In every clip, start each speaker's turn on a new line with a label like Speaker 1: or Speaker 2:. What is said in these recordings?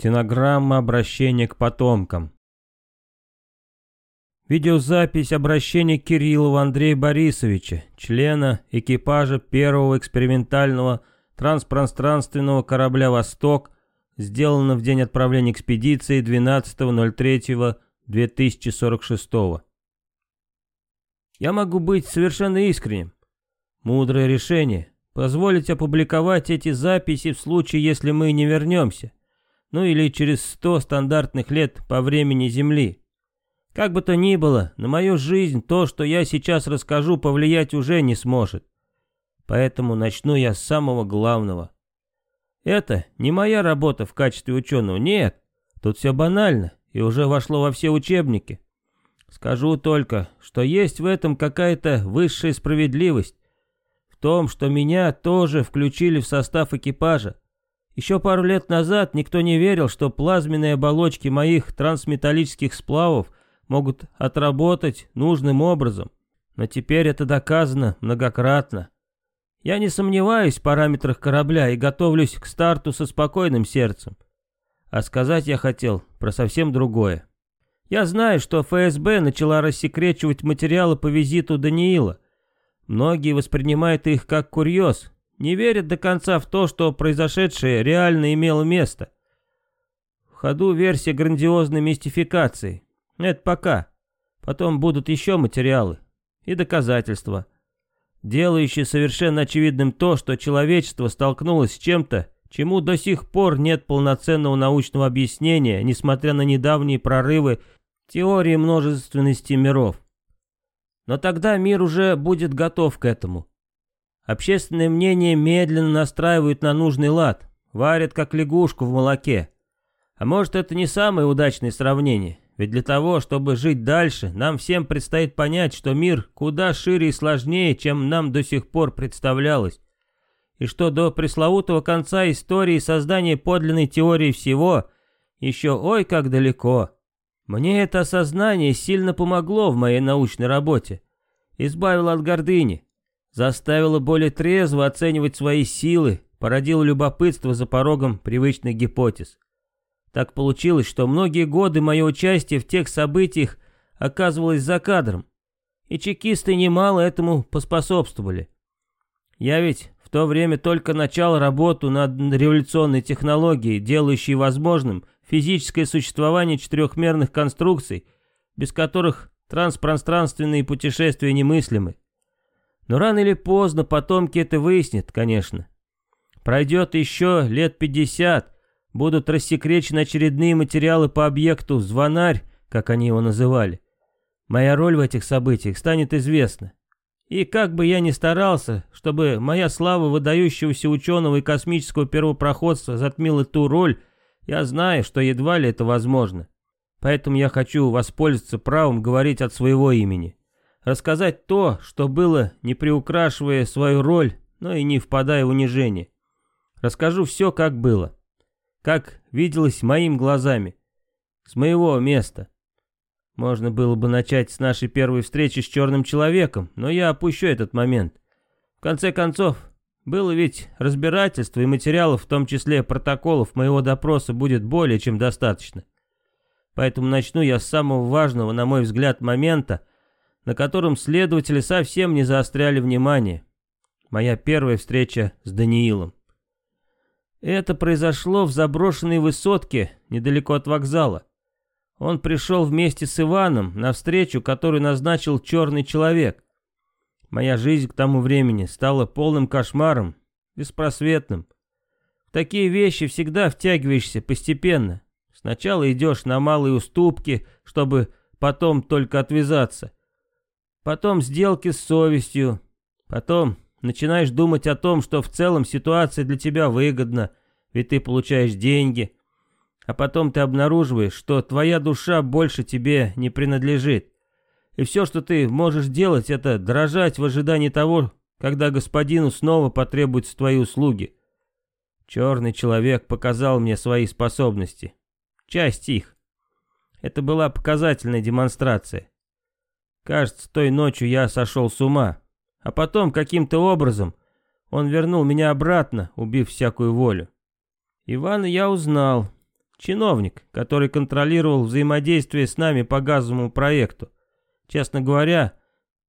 Speaker 1: Стенограмма обращения к потомкам. Видеозапись обращения Кириллова Андрея Борисовича, члена экипажа первого экспериментального транспространственного корабля «Восток», сделана в день отправления экспедиции 12.03.2046. Я могу быть совершенно искренним. Мудрое решение – позволить опубликовать эти записи в случае, если мы не вернемся ну или через сто стандартных лет по времени Земли. Как бы то ни было, на мою жизнь то, что я сейчас расскажу, повлиять уже не сможет. Поэтому начну я с самого главного. Это не моя работа в качестве ученого, нет. Тут все банально и уже вошло во все учебники. Скажу только, что есть в этом какая-то высшая справедливость. В том, что меня тоже включили в состав экипажа. Еще пару лет назад никто не верил, что плазменные оболочки моих трансметаллических сплавов могут отработать нужным образом. Но теперь это доказано многократно. Я не сомневаюсь в параметрах корабля и готовлюсь к старту со спокойным сердцем. А сказать я хотел про совсем другое. Я знаю, что ФСБ начала рассекречивать материалы по визиту Даниила. Многие воспринимают их как курьез, не верят до конца в то, что произошедшее реально имело место. В ходу версия грандиозной мистификации. Это пока. Потом будут еще материалы и доказательства, делающие совершенно очевидным то, что человечество столкнулось с чем-то, чему до сих пор нет полноценного научного объяснения, несмотря на недавние прорывы теории множественности миров. Но тогда мир уже будет готов к этому. Общественное мнение медленно настраивают на нужный лад, варят как лягушку в молоке. А может это не самое удачное сравнение, ведь для того, чтобы жить дальше, нам всем предстоит понять, что мир куда шире и сложнее, чем нам до сих пор представлялось. И что до пресловутого конца истории создания подлинной теории всего еще ой как далеко. Мне это осознание сильно помогло в моей научной работе. Избавило от гордыни, заставило более трезво оценивать свои силы, породило любопытство за порогом привычных гипотез. Так получилось, что многие годы мое участие в тех событиях оказывалось за кадром, и чекисты немало этому поспособствовали. Я ведь в то время только начал работу над революционной технологией, делающей возможным физическое существование четырехмерных конструкций, без которых транспространственные путешествия немыслимы. Но рано или поздно потомки это выяснят, конечно. Пройдет еще лет 50, будут рассекречены очередные материалы по объекту «Звонарь», как они его называли. Моя роль в этих событиях станет известна. И как бы я ни старался, чтобы моя слава выдающегося ученого и космического первопроходца затмила ту роль, я знаю, что едва ли это возможно. Поэтому я хочу воспользоваться правом говорить от своего имени рассказать то, что было, не приукрашивая свою роль, но и не впадая в унижение. Расскажу все, как было. Как виделось моим глазами. С моего места. Можно было бы начать с нашей первой встречи с черным человеком, но я опущу этот момент. В конце концов, было ведь разбирательство и материалов, в том числе протоколов моего допроса, будет более чем достаточно. Поэтому начну я с самого важного, на мой взгляд, момента, на котором следователи совсем не заостряли внимание. Моя первая встреча с Даниилом. Это произошло в заброшенной высотке недалеко от вокзала. Он пришел вместе с Иваном на встречу, которую назначил черный человек. Моя жизнь к тому времени стала полным кошмаром, беспросветным. В такие вещи всегда втягиваешься постепенно. Сначала идешь на малые уступки, чтобы потом только отвязаться. Потом сделки с совестью. Потом начинаешь думать о том, что в целом ситуация для тебя выгодна, ведь ты получаешь деньги. А потом ты обнаруживаешь, что твоя душа больше тебе не принадлежит. И все, что ты можешь делать, это дрожать в ожидании того, когда господину снова потребуются твои услуги. Черный человек показал мне свои способности. Часть их. Это была показательная демонстрация. Кажется, той ночью я сошел с ума. А потом, каким-то образом, он вернул меня обратно, убив всякую волю. Ивана я узнал. Чиновник, который контролировал взаимодействие с нами по газовому проекту. Честно говоря,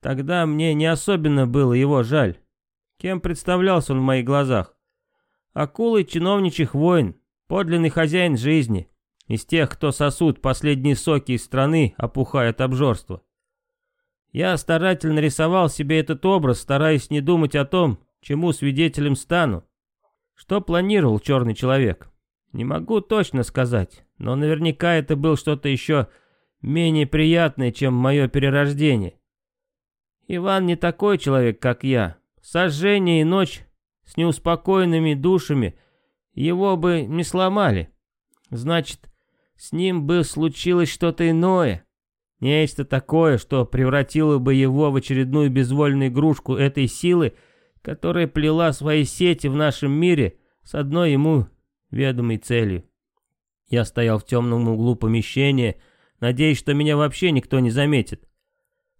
Speaker 1: тогда мне не особенно было его жаль. Кем представлялся он в моих глазах? Акулой чиновничьих войн, подлинный хозяин жизни, из тех, кто сосут последние соки из страны, опухая от обжорства. Я старательно рисовал себе этот образ, стараясь не думать о том, чему свидетелем стану. Что планировал черный человек? Не могу точно сказать, но наверняка это был что-то еще менее приятное, чем мое перерождение. Иван не такой человек, как я. Сожжение и ночь с неуспокоенными душами его бы не сломали. Значит, с ним бы случилось что-то иное. Нечто такое, что превратило бы его в очередную безвольную игрушку этой силы, которая плела свои сети в нашем мире с одной ему ведомой целью. Я стоял в темном углу помещения, надеясь, что меня вообще никто не заметит.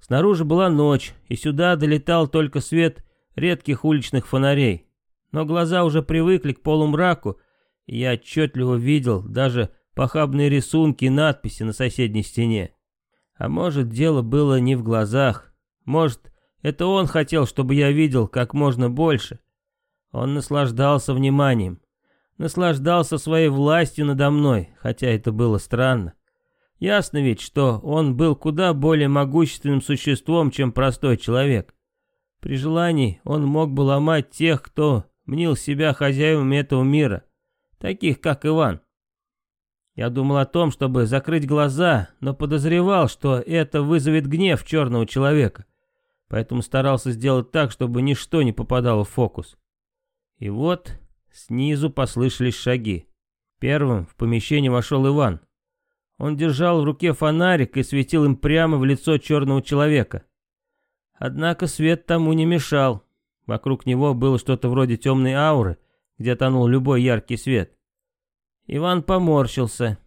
Speaker 1: Снаружи была ночь, и сюда долетал только свет редких уличных фонарей. Но глаза уже привыкли к полумраку, и я отчетливо видел даже похабные рисунки и надписи на соседней стене. А может, дело было не в глазах. Может, это он хотел, чтобы я видел как можно больше. Он наслаждался вниманием. Наслаждался своей властью надо мной, хотя это было странно. Ясно ведь, что он был куда более могущественным существом, чем простой человек. При желании он мог бы ломать тех, кто мнил себя хозяевами этого мира, таких как Иван. Я думал о том, чтобы закрыть глаза, но подозревал, что это вызовет гнев черного человека. Поэтому старался сделать так, чтобы ничто не попадало в фокус. И вот снизу послышались шаги. Первым в помещение вошел Иван. Он держал в руке фонарик и светил им прямо в лицо черного человека. Однако свет тому не мешал. Вокруг него было что-то вроде темной ауры, где тонул любой яркий свет. Иван поморщился.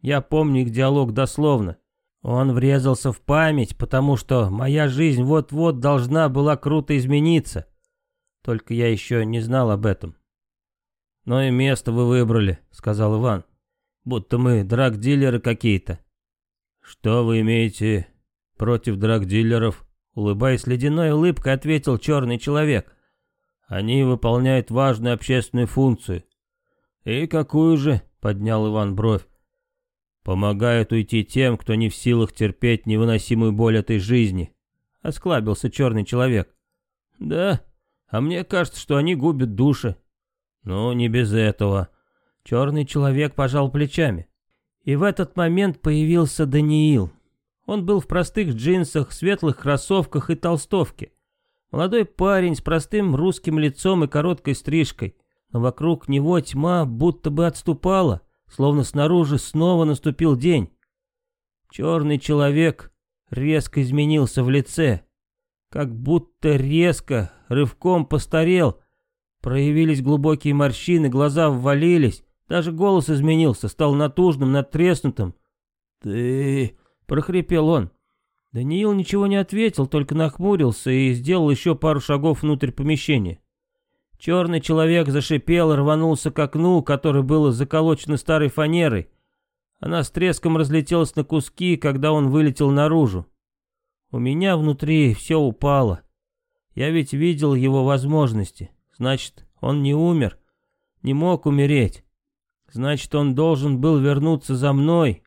Speaker 1: Я помню их диалог дословно. Он врезался в память, потому что моя жизнь вот-вот должна была круто измениться. Только я еще не знал об этом. «Но и место вы выбрали», — сказал Иван. «Будто мы драг-дилеры какие-то». «Что вы имеете против драг-дилеров?» Улыбаясь ледяной улыбкой, ответил черный человек. «Они выполняют важную общественную функцию. «И какую же?» — поднял Иван бровь. «Помогают уйти тем, кто не в силах терпеть невыносимую боль этой жизни», — осклабился черный человек. «Да, а мне кажется, что они губят души». «Ну, не без этого». Черный человек пожал плечами. И в этот момент появился Даниил. Он был в простых джинсах, светлых кроссовках и толстовке. Молодой парень с простым русским лицом и короткой стрижкой вокруг него тьма будто бы отступала, словно снаружи снова наступил день. Черный человек резко изменился в лице, как будто резко, рывком постарел. Проявились глубокие морщины, глаза ввалились, даже голос изменился, стал натужным, надтреснутым. «Ты...» — прохрипел он. Даниил ничего не ответил, только нахмурился и сделал еще пару шагов внутрь помещения. Черный человек зашипел рванулся к окну, которое было заколочено старой фанерой. Она с треском разлетелась на куски, когда он вылетел наружу. У меня внутри все упало. Я ведь видел его возможности. Значит, он не умер, не мог умереть. Значит, он должен был вернуться за мной.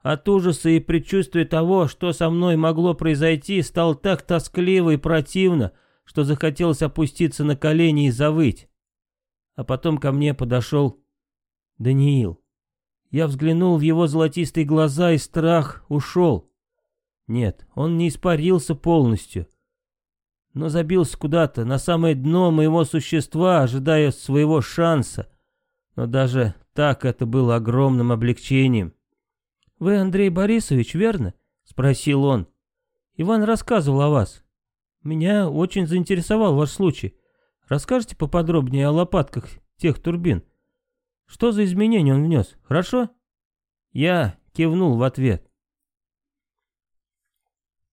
Speaker 1: От ужаса и предчувствия того, что со мной могло произойти, стало так тоскливо и противно, что захотелось опуститься на колени и завыть. А потом ко мне подошел Даниил. Я взглянул в его золотистые глаза, и страх ушел. Нет, он не испарился полностью, но забился куда-то, на самое дно моего существа, ожидая своего шанса. Но даже так это было огромным облегчением. «Вы Андрей Борисович, верно?» — спросил он. «Иван рассказывал о вас. Меня очень заинтересовал ваш случай. Расскажите поподробнее о лопатках тех турбин. Что за изменения он внес, хорошо?» Я кивнул в ответ.